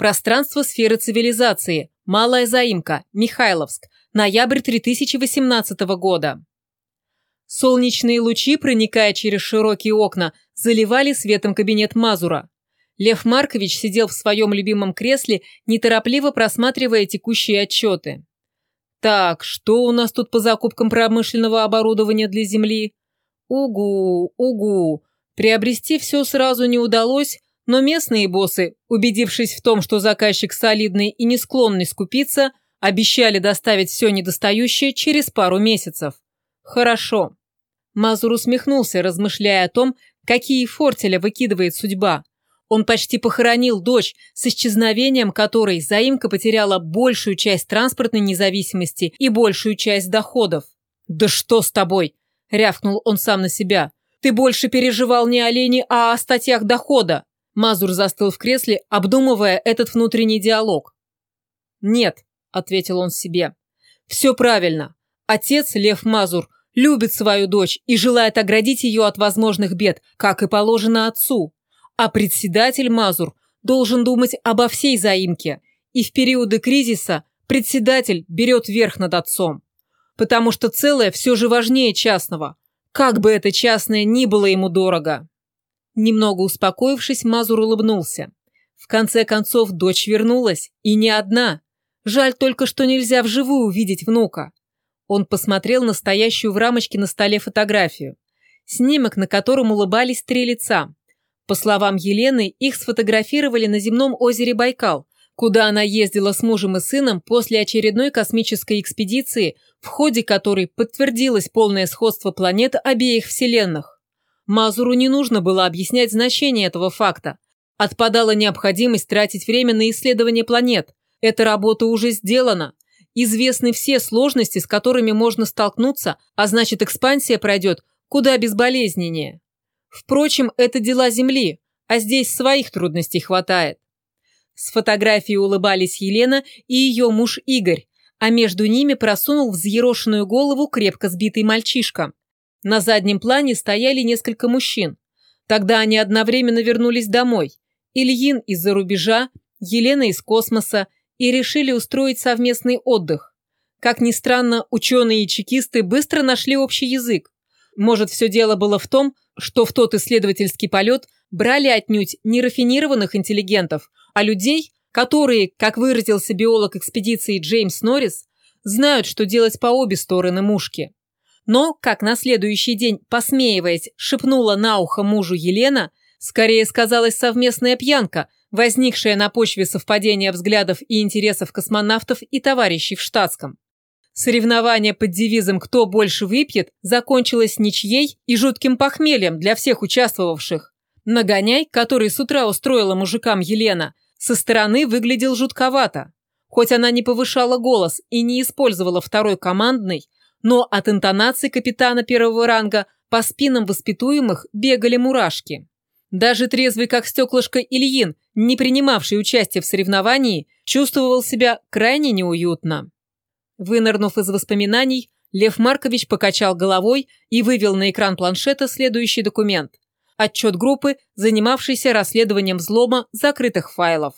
Пространство сферы цивилизации. Малая заимка. Михайловск. Ноябрь 3018 года. Солнечные лучи, проникая через широкие окна, заливали светом кабинет Мазура. Лев Маркович сидел в своем любимом кресле, неторопливо просматривая текущие отчеты. «Так, что у нас тут по закупкам промышленного оборудования для Земли?» «Угу, угу. Приобрести все сразу не удалось, но местные боссы, убедившись в том, что заказчик солидный и не склонный скупиться, обещали доставить все недостающее через пару месяцев. Хорошо». Мазур усмехнулся, размышляя о том, какие фортеля выкидывает судьба. Он почти похоронил дочь, с исчезновением которой заимка потеряла большую часть транспортной независимости и большую часть доходов. «Да что с тобой?» – рявкнул он сам на себя. «Ты больше переживал не о лени, а о статьях дохода!» Мазур застыл в кресле, обдумывая этот внутренний диалог. «Нет», – ответил он себе. «Все правильно. Отец, Лев Мазур, любит свою дочь и желает оградить ее от возможных бед, как и положено отцу. А председатель Мазур должен думать обо всей заимке, и в периоды кризиса председатель берет верх над отцом. Потому что целое все же важнее частного, как бы это частное ни было ему дорого. Немного успокоившись, Мазур улыбнулся. В конце концов, дочь вернулась, и не одна. Жаль только, что нельзя вживую увидеть внука. Он посмотрел на стоящую в рамочке на столе фотографию. Снимок, на котором улыбались три лица. По словам Елены, их сфотографировали на земном озере Байкал, куда она ездила с мужем и сыном после очередной космической экспедиции, в ходе которой подтвердилось полное сходство планет обеих вселенных. Мазуру не нужно было объяснять значение этого факта. Отпадала необходимость тратить время на исследование планет. Эта работа уже сделана. Известны все сложности, с которыми можно столкнуться, а значит экспансия пройдет куда безболезненнее. Впрочем, это дела Земли, а здесь своих трудностей хватает. С фотографией улыбались Елена и ее муж Игорь, а между ними просунул взъерошенную голову крепко сбитый мальчишка. На заднем плане стояли несколько мужчин. Тогда они одновременно вернулись домой. Ильин из-за рубежа, Елена из космоса, и решили устроить совместный отдых. Как ни странно, ученые и чекисты быстро нашли общий язык. Может, все дело было в том, что в тот исследовательский полет брали отнюдь не рафинированных интеллигентов, а людей, которые, как выразился биолог экспедиции Джеймс Норрис, знают, что делать по обе стороны мушки. Но, как на следующий день, посмеиваясь, шепнула на ухо мужу Елена, скорее сказалась совместная пьянка, возникшая на почве совпадения взглядов и интересов космонавтов и товарищей в штатском. Соревнование под девизом «Кто больше выпьет» закончилось ничьей и жутким похмельем для всех участвовавших. Нагоняй, который с утра устроила мужикам Елена, со стороны выглядел жутковато. Хоть она не повышала голос и не использовала второй командный, но от интонации капитана первого ранга по спинам воспитуемых бегали мурашки. Даже трезвый как стеклышко Ильин, не принимавший участие в соревновании, чувствовал себя крайне неуютно. Вынырнув из воспоминаний, Лев Маркович покачал головой и вывел на экран планшета следующий документ. Отчет группы, занимавшейся расследованием взлома закрытых файлов.